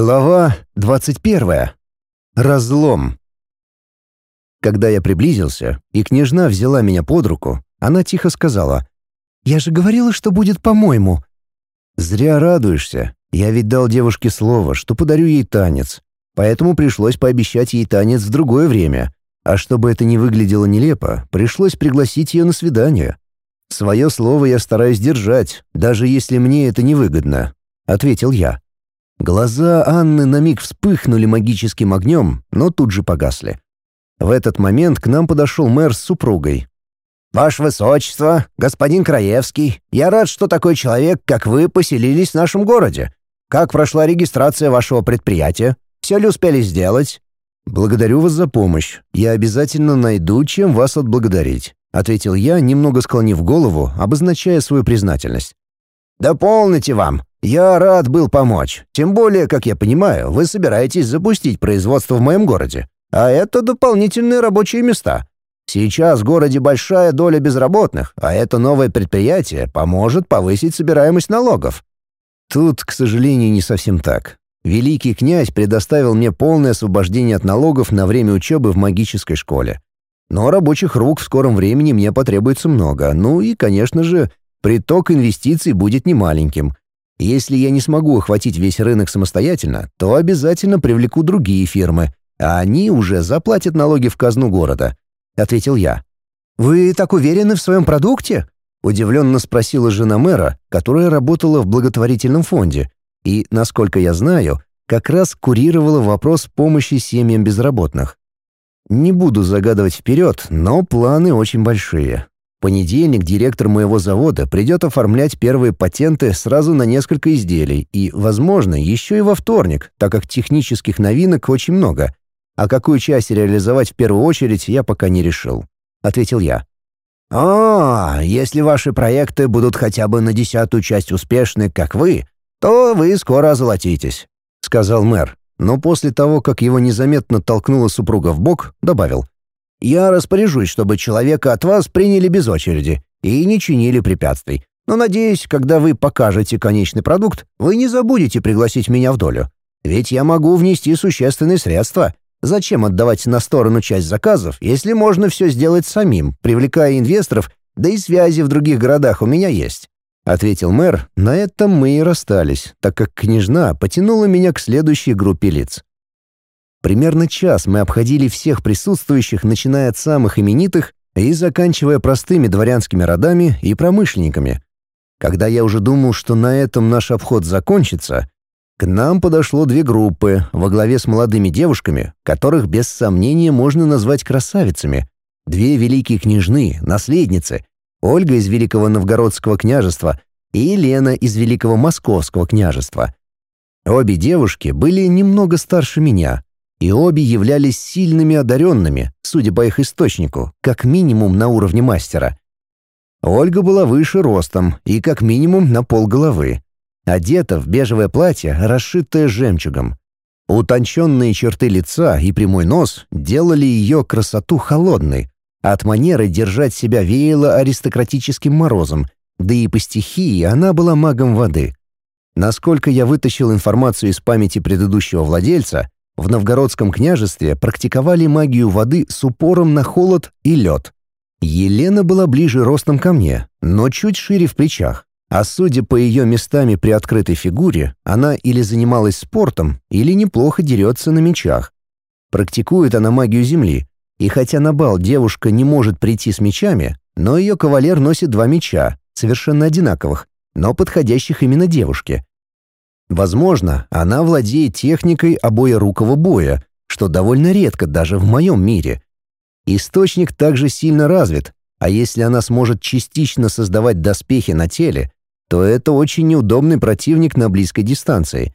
Глава 21. Разлом. Когда я приблизился, и княжна взяла меня под руку, она тихо сказала, «Я же говорила, что будет по-моему». «Зря радуешься. Я ведь дал девушке слово, что подарю ей танец. Поэтому пришлось пообещать ей танец в другое время. А чтобы это не выглядело нелепо, пришлось пригласить ее на свидание. Свое слово я стараюсь держать, даже если мне это невыгодно», — ответил я. Глаза Анны на миг вспыхнули магическим огнем, но тут же погасли. В этот момент к нам подошел мэр с супругой. «Ваше Высочество, господин Краевский, я рад, что такой человек, как вы, поселились в нашем городе. Как прошла регистрация вашего предприятия? Все ли успели сделать?» «Благодарю вас за помощь. Я обязательно найду, чем вас отблагодарить», — ответил я, немного склонив голову, обозначая свою признательность. «Да полните вам. Я рад был помочь. Тем более, как я понимаю, вы собираетесь запустить производство в моем городе. А это дополнительные рабочие места. Сейчас в городе большая доля безработных, а это новое предприятие поможет повысить собираемость налогов. Тут, к сожалению, не совсем так. Великий князь предоставил мне полное освобождение от налогов на время учебы в магической школе. Но рабочих рук в скором времени мне потребуется много. Ну и, конечно же, приток инвестиций будет немаленьким. Если я не смогу охватить весь рынок самостоятельно, то обязательно привлеку другие фирмы, а они уже заплатят налоги в казну города», — ответил я. «Вы так уверены в своем продукте?» — удивленно спросила жена мэра, которая работала в благотворительном фонде и, насколько я знаю, как раз курировала вопрос помощи семьям безработных. Не буду загадывать вперед, но планы очень большие понедельник директор моего завода придет оформлять первые патенты сразу на несколько изделий и, возможно, еще и во вторник, так как технических новинок очень много. А какую часть реализовать в первую очередь, я пока не решил», — ответил я. «О, если ваши проекты будут хотя бы на десятую часть успешны, как вы, то вы скоро озолотитесь», — сказал мэр. Но после того, как его незаметно толкнула супруга в бок, добавил — я распоряжусь, чтобы человека от вас приняли без очереди и не чинили препятствий. Но надеюсь, когда вы покажете конечный продукт, вы не забудете пригласить меня в долю. Ведь я могу внести существенные средства. Зачем отдавать на сторону часть заказов, если можно все сделать самим, привлекая инвесторов, да и связи в других городах у меня есть?» — ответил мэр. На этом мы и расстались, так как княжна потянула меня к следующей группе лиц. Примерно час мы обходили всех присутствующих, начиная от самых именитых и заканчивая простыми дворянскими родами и промышленниками. Когда я уже думал, что на этом наш обход закончится, к нам подошло две группы во главе с молодыми девушками, которых без сомнения можно назвать красавицами. Две великие княжны, наследницы, Ольга из Великого Новгородского княжества и Елена из Великого Московского княжества. Обе девушки были немного старше меня, и обе являлись сильными одаренными, судя по их источнику, как минимум на уровне мастера. Ольга была выше ростом и как минимум на пол головы. Одета в бежевое платье, расшитое жемчугом. Утонченные черты лица и прямой нос делали ее красоту холодной, от манеры держать себя веяло аристократическим морозом, да и по стихии она была магом воды. Насколько я вытащил информацию из памяти предыдущего владельца, в Новгородском княжестве практиковали магию воды с упором на холод и лед. Елена была ближе ростом ко мне, но чуть шире в плечах. А судя по ее местами при открытой фигуре, она или занималась спортом, или неплохо дерется на мечах. Практикует она магию земли, и хотя на бал девушка не может прийти с мечами, но ее кавалер носит два меча, совершенно одинаковых, но подходящих именно девушке. Возможно, она владеет техникой обоерукого боя, что довольно редко даже в моем мире. Источник также сильно развит, а если она сможет частично создавать доспехи на теле, то это очень неудобный противник на близкой дистанции.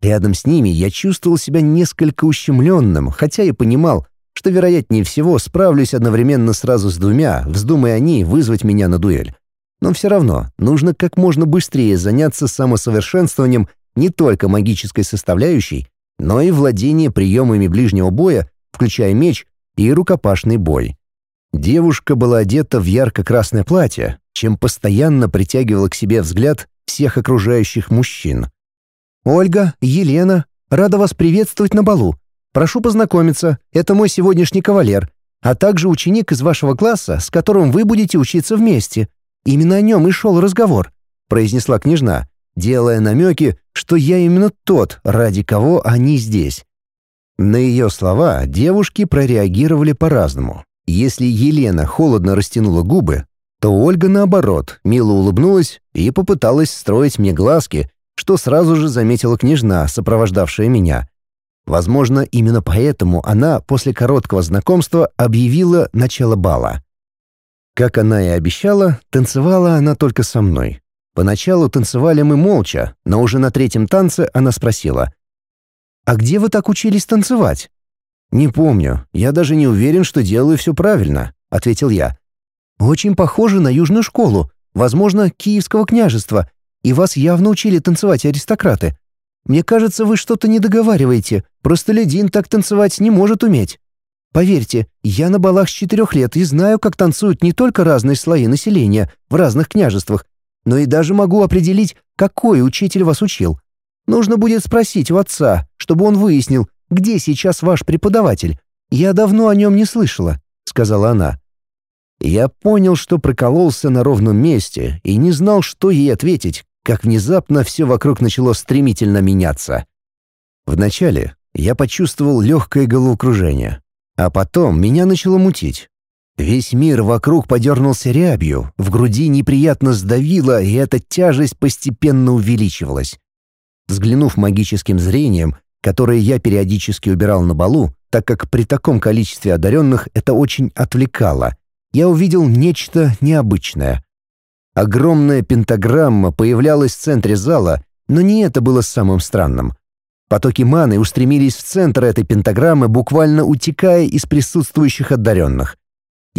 Рядом с ними я чувствовал себя несколько ущемленным, хотя и понимал, что, вероятнее всего, справлюсь одновременно сразу с двумя, вздумая они вызвать меня на дуэль. Но все равно нужно как можно быстрее заняться самосовершенствованием не только магической составляющей, но и владение приемами ближнего боя, включая меч и рукопашный бой. Девушка была одета в ярко-красное платье, чем постоянно притягивала к себе взгляд всех окружающих мужчин. «Ольга, Елена, Рада вас приветствовать на балу. Прошу познакомиться, это мой сегодняшний кавалер, а также ученик из вашего класса, с которым вы будете учиться вместе. Именно о нем и шел разговор», — произнесла княжна, делая намеки, что я именно тот, ради кого они здесь. На ее слова девушки прореагировали по-разному. Если Елена холодно растянула губы, то Ольга, наоборот, мило улыбнулась и попыталась строить мне глазки, что сразу же заметила княжна, сопровождавшая меня. Возможно, именно поэтому она после короткого знакомства объявила начало бала. Как она и обещала, танцевала она только со мной. Поначалу танцевали мы молча, но уже на третьем танце она спросила. «А где вы так учились танцевать?» «Не помню. Я даже не уверен, что делаю все правильно», — ответил я. «Очень похоже на южную школу, возможно, Киевского княжества, и вас явно учили танцевать аристократы. Мне кажется, вы что-то не договариваете. Просто Ледин так танцевать не может уметь. Поверьте, я на балах с четырех лет и знаю, как танцуют не только разные слои населения в разных княжествах, но и даже могу определить, какой учитель вас учил. Нужно будет спросить у отца, чтобы он выяснил, где сейчас ваш преподаватель. Я давно о нем не слышала», — сказала она. Я понял, что прокололся на ровном месте и не знал, что ей ответить, как внезапно все вокруг начало стремительно меняться. Вначале я почувствовал легкое головокружение, а потом меня начало мутить. Весь мир вокруг подернулся рябью, в груди неприятно сдавило, и эта тяжесть постепенно увеличивалась. Взглянув магическим зрением, которое я периодически убирал на балу, так как при таком количестве одаренных это очень отвлекало, я увидел нечто необычное. Огромная пентаграмма появлялась в центре зала, но не это было самым странным. Потоки маны устремились в центр этой пентаграммы, буквально утекая из присутствующих одаренных.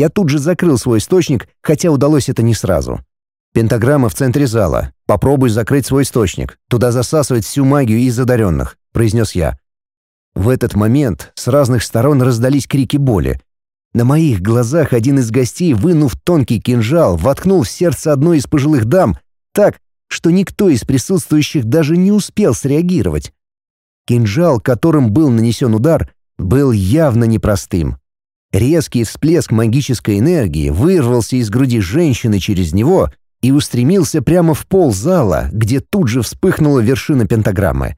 Я тут же закрыл свой источник, хотя удалось это не сразу. Пентаграмма в центре зала. Попробуй закрыть свой источник. Туда засасывать всю магию из одаренных», — произнес я. В этот момент с разных сторон раздались крики боли. На моих глазах один из гостей, вынув тонкий кинжал, воткнул в сердце одной из пожилых дам так, что никто из присутствующих даже не успел среагировать. Кинжал, которым был нанесен удар, был явно непростым. Резкий всплеск магической энергии вырвался из груди женщины через него и устремился прямо в пол зала, где тут же вспыхнула вершина пентаграммы.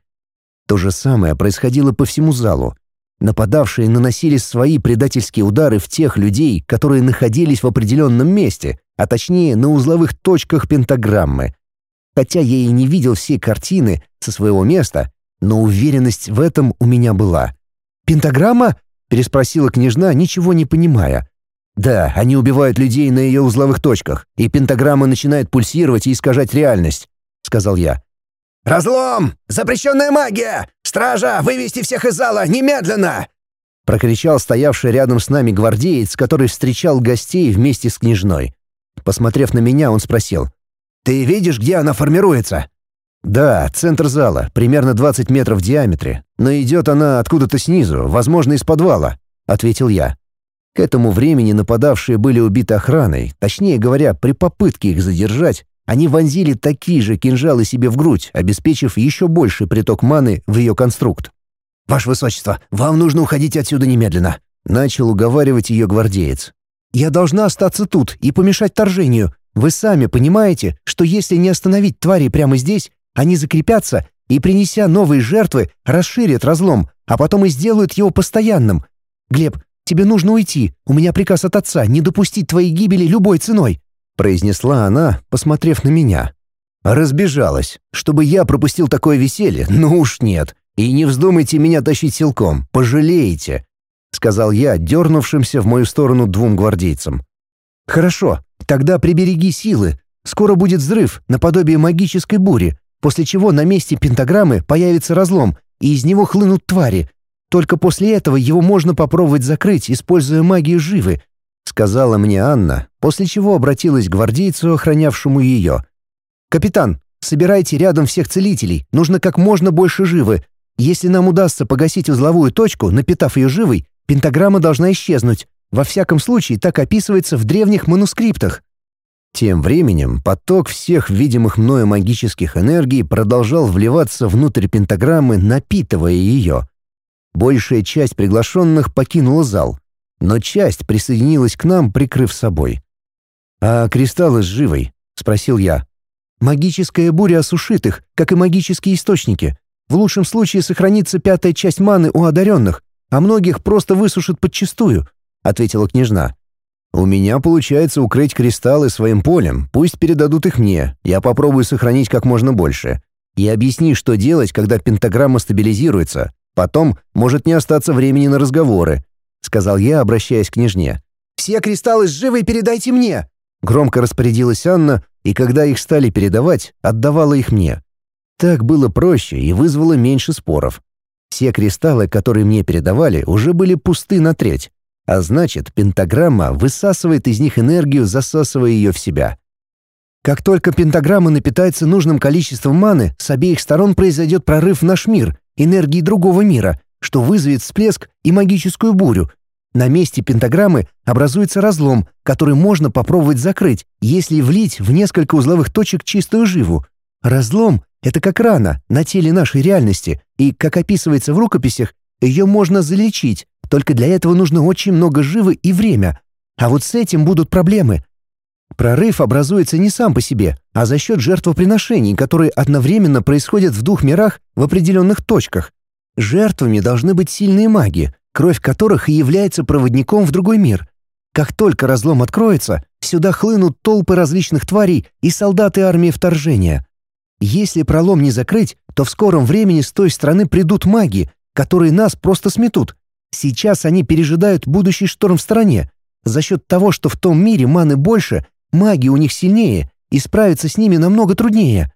То же самое происходило по всему залу. Нападавшие наносили свои предательские удары в тех людей, которые находились в определенном месте, а точнее на узловых точках пентаграммы. Хотя я и не видел всей картины со своего места, но уверенность в этом у меня была. «Пентаграмма?» — переспросила княжна, ничего не понимая. «Да, они убивают людей на ее узловых точках, и пентаграмма начинает пульсировать и искажать реальность», — сказал я. «Разлом! Запрещенная магия! Стража, вывести всех из зала! Немедленно!» Прокричал стоявший рядом с нами гвардеец, который встречал гостей вместе с княжной. Посмотрев на меня, он спросил. «Ты видишь, где она формируется?» «Да, центр зала, примерно 20 метров в диаметре, но идет она откуда-то снизу, возможно, из подвала», — ответил я. К этому времени нападавшие были убиты охраной, точнее говоря, при попытке их задержать, они вонзили такие же кинжалы себе в грудь, обеспечив еще больший приток маны в ее конструкт. «Ваше Высочество, вам нужно уходить отсюда немедленно», — начал уговаривать ее гвардеец. «Я должна остаться тут и помешать торжению. Вы сами понимаете, что если не остановить твари прямо здесь, они закрепятся и, принеся новые жертвы, расширят разлом, а потом и сделают его постоянным. Глеб, тебе нужно уйти. У меня приказ от отца не допустить твоей гибели любой ценой. — произнесла она, посмотрев на меня. «Разбежалась. Чтобы я пропустил такое веселье? Ну уж нет. И не вздумайте меня тащить силком. Пожалеете», — сказал я, дернувшимся в мою сторону двум гвардейцам. «Хорошо, тогда прибереги силы. Скоро будет взрыв, наподобие магической бури, после чего на месте пентаграммы появится разлом, и из него хлынут твари. Только после этого его можно попробовать закрыть, используя магию живы, — сказала мне Анна, после чего обратилась к гвардейцу, охранявшему ее. «Капитан, собирайте рядом всех целителей, нужно как можно больше живы. Если нам удастся погасить узловую точку, напитав ее живой, пентаграмма должна исчезнуть. Во всяком случае, так описывается в древних манускриптах». Тем временем поток всех видимых мною магических энергий продолжал вливаться внутрь пентаграммы, напитывая ее. Большая часть приглашенных покинула зал, но часть присоединилась к нам, прикрыв собой. «А кристаллы с живой?» — спросил я. «Магическая буря осушит их, как и магические источники. В лучшем случае сохранится пятая часть маны у одаренных, а многих просто высушит подчистую», — ответила княжна. «У меня получается укрыть кристаллы своим полем, пусть передадут их мне, я попробую сохранить как можно больше. И объясни, что делать, когда пентаграмма стабилизируется. Потом может не остаться времени на разговоры», — сказал я, обращаясь к княжне. «Все кристаллы с живой передайте мне!» Громко распорядилась Анна, и когда их стали передавать, отдавала их мне. Так было проще и вызвало меньше споров. Все кристаллы, которые мне передавали, уже были пусты на треть. А значит, пентаграмма высасывает из них энергию, засасывая ее в себя. Как только пентаграмма напитается нужным количеством маны, с обеих сторон произойдет прорыв в наш мир, энергии другого мира, что вызовет всплеск и магическую бурю. На месте пентаграммы образуется разлом, который можно попробовать закрыть, если влить в несколько узловых точек чистую живу. Разлом — это как рана на теле нашей реальности, и, как описывается в рукописях, ее можно залечить, только для этого нужно очень много живы и время. А вот с этим будут проблемы. Прорыв образуется не сам по себе, а за счет жертвоприношений, которые одновременно происходят в двух мирах в определенных точках. Жертвами должны быть сильные маги, кровь которых и является проводником в другой мир. Как только разлом откроется, сюда хлынут толпы различных тварей и солдаты армии вторжения. Если пролом не закрыть, то в скором времени с той стороны придут маги, которые нас просто сметут. Сейчас они пережидают будущий шторм в стороне. За счет того, что в том мире маны больше, маги у них сильнее, и справиться с ними намного труднее.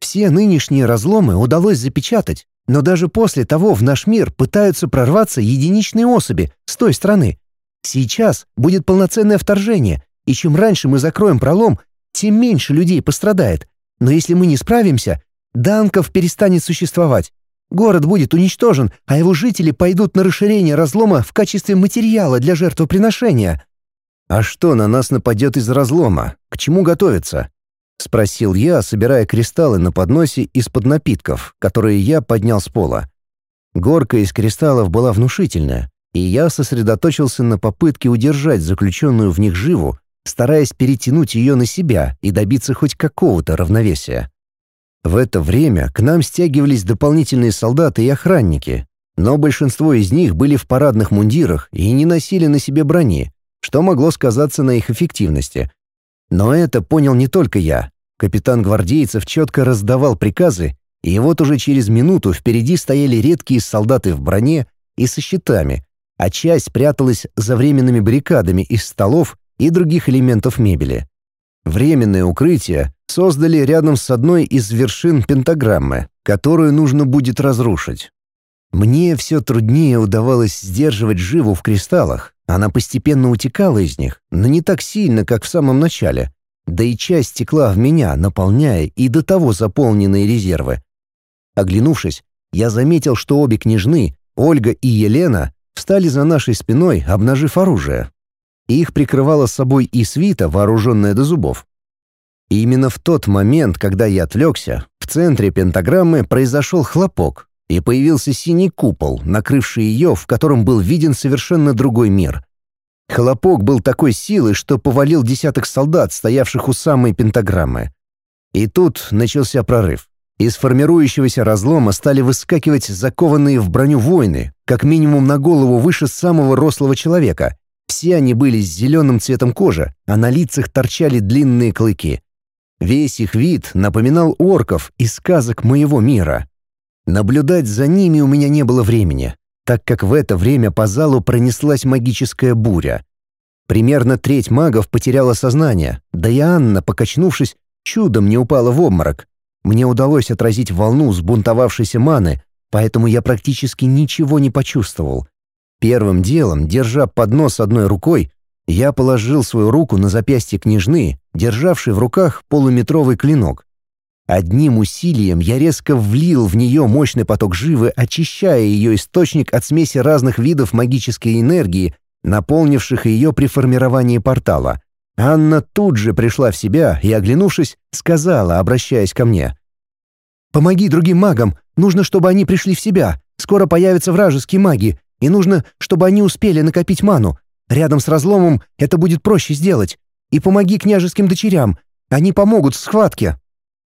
Все нынешние разломы удалось запечатать, но даже после того в наш мир пытаются прорваться единичные особи с той стороны. Сейчас будет полноценное вторжение, и чем раньше мы закроем пролом, тем меньше людей пострадает. Но если мы не справимся, Данков перестанет существовать. Город будет уничтожен, а его жители пойдут на расширение разлома в качестве материала для жертвоприношения. А что на нас нападет из разлома? К чему готовиться? спросил я, собирая кристаллы на подносе из-под напитков, которые я поднял с пола. Горка из кристаллов была внушительная, и я сосредоточился на попытке удержать заключенную в них живу, стараясь перетянуть ее на себя и добиться хоть какого-то равновесия. В это время к нам стягивались дополнительные солдаты и охранники, но большинство из них были в парадных мундирах и не носили на себе брони, что могло сказаться на их эффективности. Но это понял не только я. Капитан гвардейцев четко раздавал приказы, и вот уже через минуту впереди стояли редкие солдаты в броне и со щитами, а часть пряталась за временными баррикадами из столов и других элементов мебели. Временное укрытие создали рядом с одной из вершин пентаграммы, которую нужно будет разрушить. Мне все труднее удавалось сдерживать живу в кристаллах. Она постепенно утекала из них, но не так сильно, как в самом начале. Да и часть текла в меня, наполняя и до того заполненные резервы. Оглянувшись, я заметил, что обе княжны, Ольга и Елена, встали за нашей спиной, обнажив оружие. Их прикрывала собой и свита, вооруженная до зубов. И именно в тот момент, когда я отвлекся, в центре пентаграммы произошел хлопок, и появился синий купол, накрывший ее, в котором был виден совершенно другой мир. Хлопок был такой силы, что повалил десяток солдат, стоявших у самой пентаграммы. И тут начался прорыв. Из формирующегося разлома стали выскакивать закованные в броню воины, как минимум на голову выше самого рослого человека. Все они были с зеленым цветом кожи, а на лицах торчали длинные клыки. Весь их вид напоминал орков из сказок моего мира. Наблюдать за ними у меня не было времени, так как в это время по залу пронеслась магическая буря. Примерно треть магов потеряла сознание, да и Анна, покачнувшись, чудом не упала в обморок. Мне удалось отразить волну сбунтовавшейся маны, поэтому я практически ничего не почувствовал. Первым делом, держа поднос одной рукой, я положил свою руку на запястье княжны, державшей в руках полуметровый клинок. Одним усилием я резко влил в нее мощный поток живы, очищая ее источник от смеси разных видов магической энергии, наполнивших ее при формировании портала. Анна тут же пришла в себя и, оглянувшись, сказала, обращаясь ко мне. «Помоги другим магам, нужно, чтобы они пришли в себя. Скоро появятся вражеские маги, и нужно, чтобы они успели накопить ману. Рядом с разломом это будет проще сделать. И помоги княжеским дочерям, они помогут в схватке».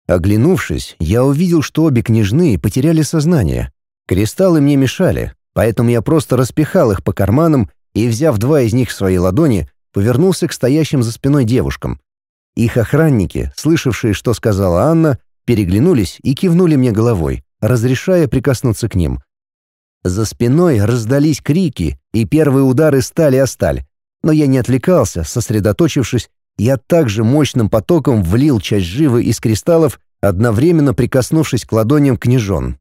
Оглянувшись, я увидел, что обе княжны потеряли сознание. Кристаллы мне мешали, поэтому я просто распихал их по карманам и, взяв два из них в свои ладони, повернулся к стоящим за спиной девушкам. Их охранники, слышавшие, что сказала Анна, переглянулись и кивнули мне головой, разрешая прикоснуться к ним. За спиной раздались крики, и первые удары стали о сталь. Но я не отвлекался, сосредоточившись, я также мощным потоком влил часть живы из кристаллов, одновременно прикоснувшись к ладоням княжон.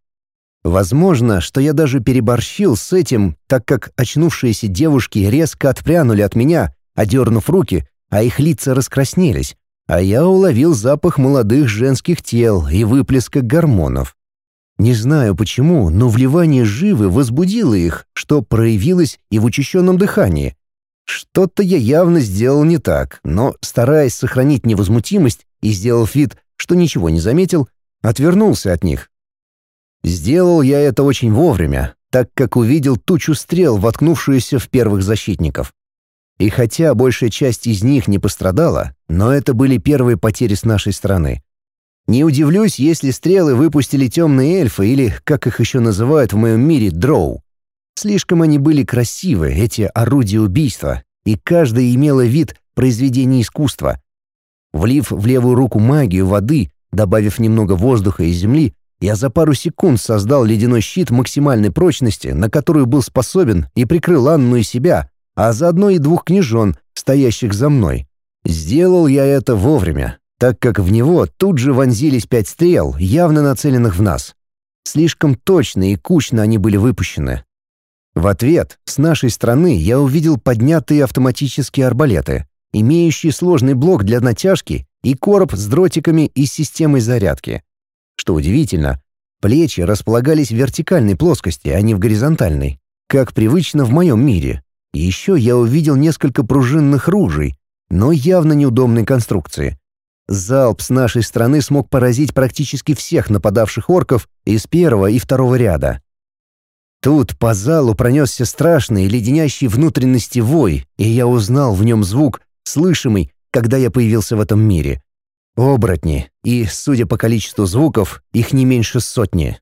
Возможно, что я даже переборщил с этим, так как очнувшиеся девушки резко отпрянули от меня, одернув руки, а их лица раскраснелись, а я уловил запах молодых женских тел и выплеска гормонов. Не знаю почему, но вливание живы возбудило их, что проявилось и в учащенном дыхании. Что-то я явно сделал не так, но, стараясь сохранить невозмутимость и сделав вид, что ничего не заметил, отвернулся от них. Сделал я это очень вовремя, так как увидел тучу стрел, воткнувшуюся в первых защитников. И хотя большая часть из них не пострадала, но это были первые потери с нашей стороны. Не удивлюсь, если стрелы выпустили темные эльфы или, как их еще называют в моем мире, дроу. Слишком они были красивы, эти орудия убийства, и каждая имела вид произведения искусства. Влив в левую руку магию воды, добавив немного воздуха и земли, я за пару секунд создал ледяной щит максимальной прочности, на которую был способен, и прикрыл Анну и себя, а заодно и двух княжон, стоящих за мной. Сделал я это вовремя, так как в него тут же вонзились пять стрел, явно нацеленных в нас. Слишком точно и кучно они были выпущены. В ответ с нашей стороны я увидел поднятые автоматические арбалеты, имеющие сложный блок для натяжки и короб с дротиками и системой зарядки. Что удивительно, плечи располагались в вертикальной плоскости, а не в горизонтальной, как привычно в моем мире. Еще я увидел несколько пружинных ружей, но явно неудобной конструкции. Залп с нашей стороны смог поразить практически всех нападавших орков из первого и второго ряда. Тут по залу пронесся страшный, леденящий внутренности вой, и я узнал в нем звук, слышимый, когда я появился в этом мире. Оборотни, и, судя по количеству звуков, их не меньше сотни.